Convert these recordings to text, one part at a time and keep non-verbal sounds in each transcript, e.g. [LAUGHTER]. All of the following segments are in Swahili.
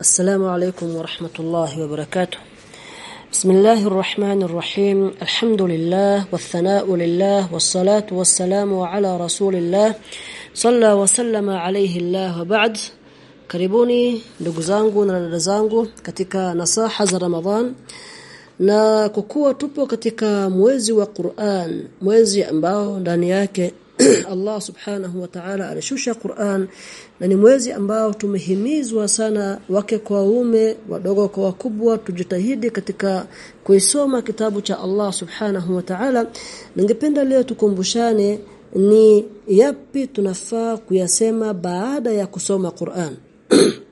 السلام عليكم ورحمة الله وبركاته بسم الله الرحمن الرحيم الحمد لله والثناء لله والصلاة والسلام على رسول الله صلى وسلم عليه الله وبعد karibuni ndugu zangu na dada zangu katika nasaha za Ramadhan na kukuwa tupo katika mwezi wa Qur'an mwezi ambao ndani yake [CLEARS THROAT] Allah subhanahu wa ta'ala alishusha Qur'an na ni mwezi ambao tumehimizwa sana wake kwa waume wadogo kwa wakubwa. Tujitahidi katika kuisoma kitabu cha Allah subhanahu wa ta'ala. Ningependa leo tukumbushane ni yapi tunafaa kuyasema baada ya kusoma Qur'an [CLEARS THROAT]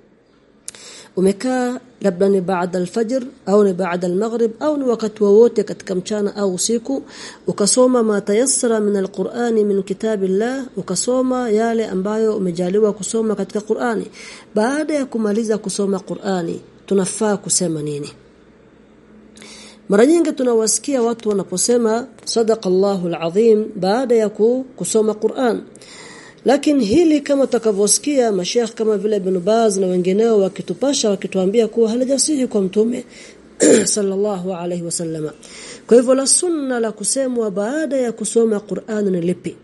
umekaa labda ni baada alfajr au ni baada almaghrib au ni wakati wowote katika mchana au usiku ukasoma ma tayassara min alqur'ani min kitabillah ukasoma yale ambayo umejaliwa kusoma katika Qur'ani. Baada ya kumaliza kusoma Qur'ani tunafaa kusema nini? Mara nyingi tunawasikia watu wanaposema sadaqallahu alazim baada ya kusoma Qur'an lakini hili kama tutakavyosikia mashekh kama vile Ibn Baz na wengineo wakitupasha wakituambia kuwa halijasihi kwa mtume [CLEARS THROAT] sallallahu alayhi wasallama kwa hivyo la sunna la kusemwa baada ya kusoma Qur'an ni lipi?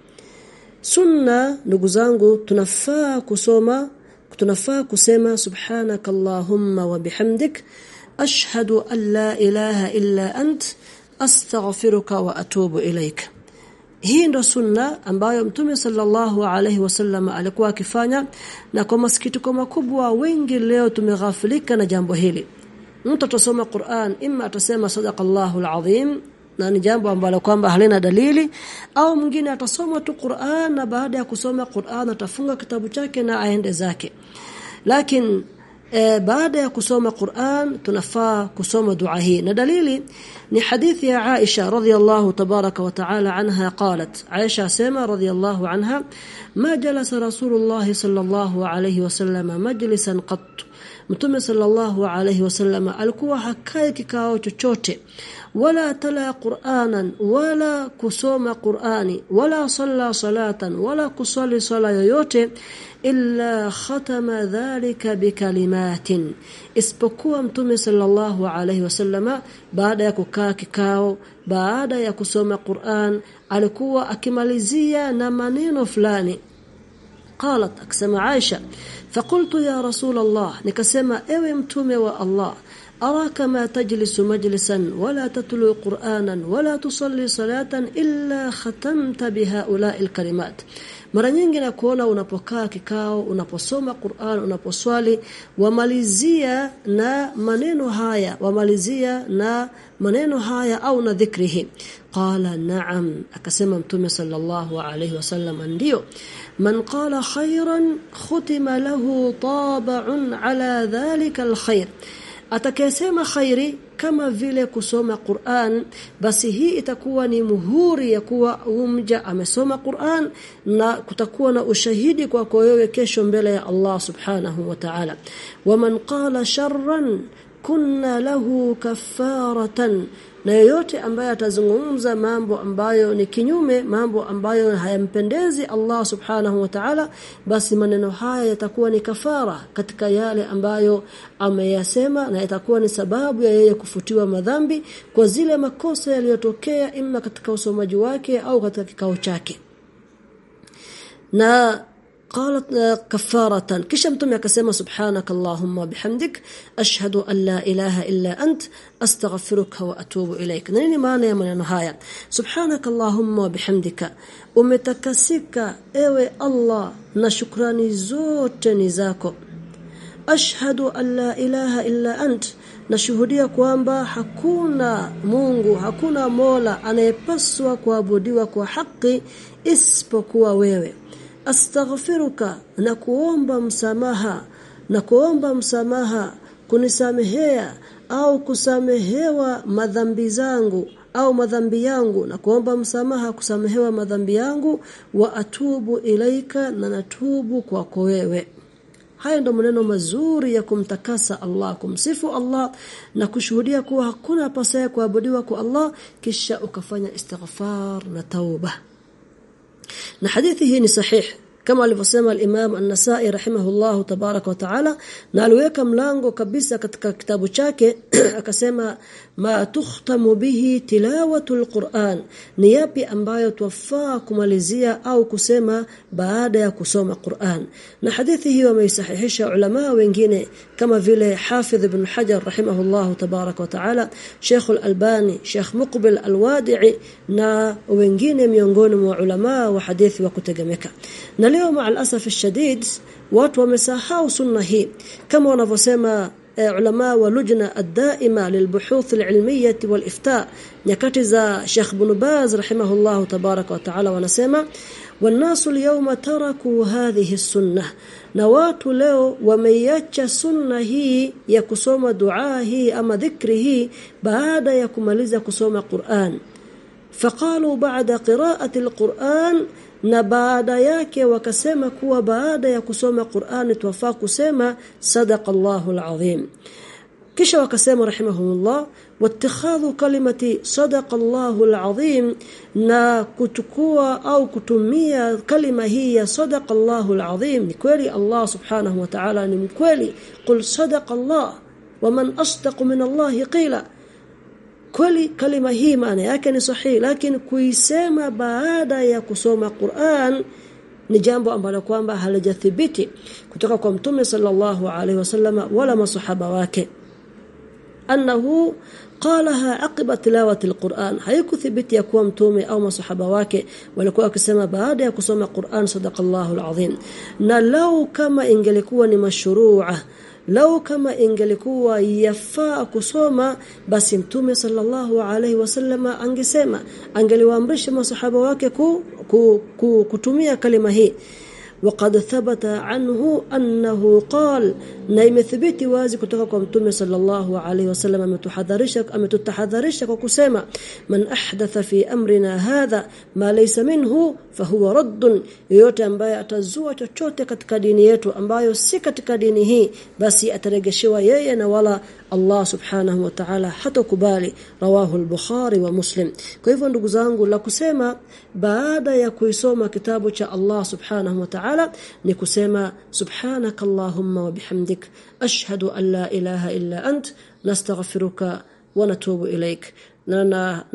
Sunna ndugu zangu tunafaa kusoma tunafaa kusema subhanakallahumma wa bihamdik ashhadu an la ilaha illa ant astaghfiruka wa atubu ilaika hii ndo sunna ambayo Mtume sallallahu alaihi wasallam alikuwa akifanya na kwa masikitiko makubwa wengi leo tumeghafilika na jambo hili. Mtu atasoma Qur'an imma atasema sadaqallahu alazim na ni jambo ambalo kwamba halina dalili au mwingine atasoma tu Qur'an na baada ya kusoma Qur'an atafunga kitabu chake na aende zake. Lakini e, baada ya kusoma Qur'an tunafaa kusoma dua hii na dalili ni hadithi ya Aisha radhiyallahu tabaraka wa taala anha qalat Aisha sema radhiyallahu anha ma jalasa Rasulullah sallallahu alayhi wasallam majlisan qat Mtume sallallahu alayhi wasallam alikuwa hakai kikao chochote wala tala Qur'anan wala kusoma Qur'ani wala salla salatan wala kusali sala yoyote illa khatama dhalika bikalimatin. Isipokuwa mtume sallallahu alayhi wasallama baada ya kukaa kikao baada ya kusoma Qur'an alikuwa akimalizia na maneno fulani قالت akisema Aisha فقلت يا رسول الله nikasema ewe mtume wa Allah أراك ما تجلس مجلسا ولا تتلو قرآنا ولا تصلي صلاة إلا ختمت بهؤلاء الكلمات mara nyingi na kuona unapokaa kikao unaposoma Qur'an unaposwali wamalizia na maneno haya wamalizia na maneno haya au na dhikrihi qala na'am akasema mtume sallallahu alayhi wasallam ndio. Man qala khairan khutima lahu tab'un ala dhalika alkhair atakayesema khairi kama vile kusoma Qur'an basi hii itakuwa ni muhuri ya kuwa umja amesoma Qur'an na kutakuwa na ushahidi kwako wewe kesho mbele ya Allah subhanahu wa ta'ala. Waman qala sharran kunna lahu kafaratan na yeyote ambaye atazungumza mambo ambayo ni kinyume mambo ambayo hayampendezi Allah subhanahu wa ta'ala basi maneno haya yatakuwa ni kafara katika yale ambayo ameyasema na yatakuwa ni sababu ya yeye kufutiwa madhambi kwa zile makosa yaliyotokea imma katika usomaji wake au katika kikao chake. Na قالت كفارة كش متم akasema سبحانك اللهم بحمدك أشهد أن لا إله إلا أنت أستغفرك وأتوب إليك nini maana ya maneno haya subhanak allahumma bihamdika umetakasika ewe Allah na shukrani zote ni zako ashhadu an la ilaha illa ant nashuhudia kwamba hakuna Mungu hakuna Mola anayepaswa kuabudiwa kwa haki isipokuwa wewe astaghfiruka na kuomba msamaha na kuomba msamaha kunisamehea au kusamehewa madhambi zangu au madhambi yangu na kuomba msamaha kusamehewa madhambi yangu wa atubu ilaika na natubu kwako wewe. Haya ndo maneno mazuri ya kumtakasa Allah kumsifu Allah na kushuhudia kuwa hakuna pasaye kuabudiwa kwa Allah kisha ukafanya istighfar na tauba أن حديثه صحيح kama alivyosema al-Imam An-Nasa'i rahimahullahu tabarak wa taala na aliweka mlango kabisa katika kitabu chake [CLEARS THROAT] akasema ma tukhtamu bihi tilawatu al-Qur'an. Ni yapi ambayo twafaa kumalizia au kusema baada ya kusoma Qur'an? Na hadithi hii wameisahihisha ulama wengine kama vile Hafidh ibn Hajar rahimahullahu tabarak wa taala Sheikh al-Albani Sheikh Muqbil al-Wadi'i na wengine miongoni mwa ulama wa hadithi wa kutegemeka. Na leo maa alasaf shadid watu wamesahau sunna hii kama wanavyosema ulama wa lujna ad-daima lilbuhuth al-ilmiyyah wal-ifta nyakati za Sheikh Ibn Baz rahimahullah tabaraka wa taala wanasema والناس اليوم تركوا هذه السنه na watu leo wameiacha sunna hii ya kusoma dua hii ama dhikri hii baada ya kumaliza kusoma Qur'an Faqalu ba'da qira'ati al-Qur'an na baada yake wakasema kuwa baada ya kusoma Qur'ani tuwafaa kusema sadaqallahu alazim kisha wakasema rahimahumullah wattikhadhu kalimati sadaqallahu alazim na kuchukua au kutumia kalima hii ya sadaqallahu alazim ni kweli Allah subhanahu wa ta'ala ni mkweli qul sadaqallah waman asdaqu min Allah qila kweli kalima hii maana yake ni sahihi lakini kuisema baada ya kusoma Qur'an ni jambo ambalo kwamba halijathibiti kutoka kwa mtume sallallahu alaihi wasallama wala masahaba wake. Annahu qalaha aqiba tilawati alquran haikuthibiti ya kuwa mtume au masahaba wake walikuwa wakisema baada ya kusoma Qur'an sadaqallahu alazim na lau kama ingelikuwa ni mashru'a lau kama ingelikuwa yafaa kusoma basi mtume sallallahu alaihi wasallama angesema angeliwaamrisha masahaba wake ku, ku, ku, kutumia kalima hii وقد ثبت عنه أنه قال نايم ثبتي wazi kutoka kwa mtume sallallahu alaihi wasallam ametahadharisha ametutahadharisha kwa kusema man ahdatha fi amrina hadha ma laysa minhu fahuwa radd yote ambaye atazua chochote katika dini yetu ambayo si katika dini hii basi ataregeshewa yeye na wala Allah subhanahu wa ta'ala hatakubali rawahu al-Bukhari wa Muslim kwa hivyo ndugu zangu la kusema baada ya kuisoma kitabu cha Allah subhanahu wa ta'ala ni kusema subhanakallahumma wa bihamdik ashhadu an la ilaha illa ant nastaghfiruka wa natubu ilaik na na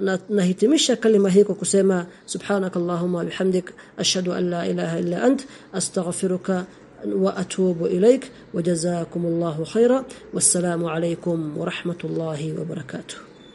na nahitimisha kalima hii kwa kusema subhanakallahumma wa bihamdik ashhadu an la ilaha illa ant astaghfiruka وأتوب إليك وجزاكم الله خيرا والسلام عليكم ورحمة الله وبركاته